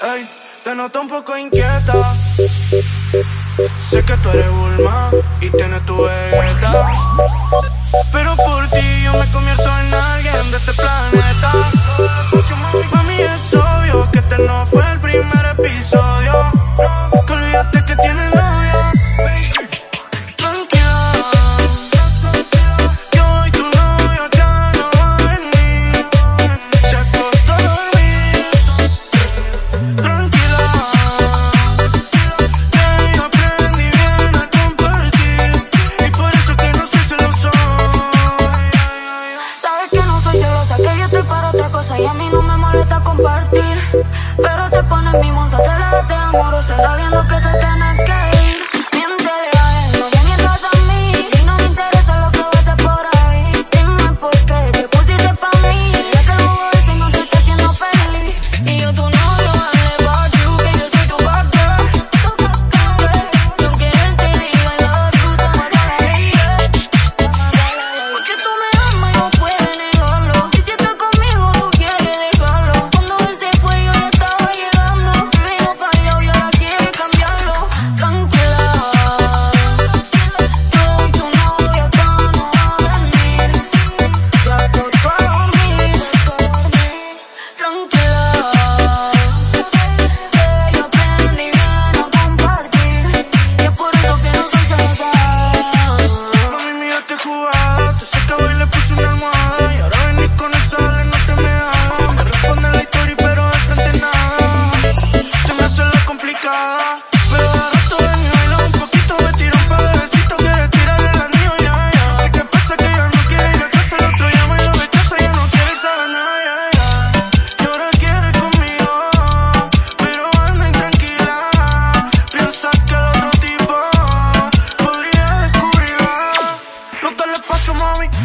Ey, te noto un poco inquieta. Sé que tú eres Bulma y tienes tu vegeta. Pero por ti yo me convierto en alguien de este planeta. disfruta compartir, pero te pones mimosa, te la de amorosa sabiendo que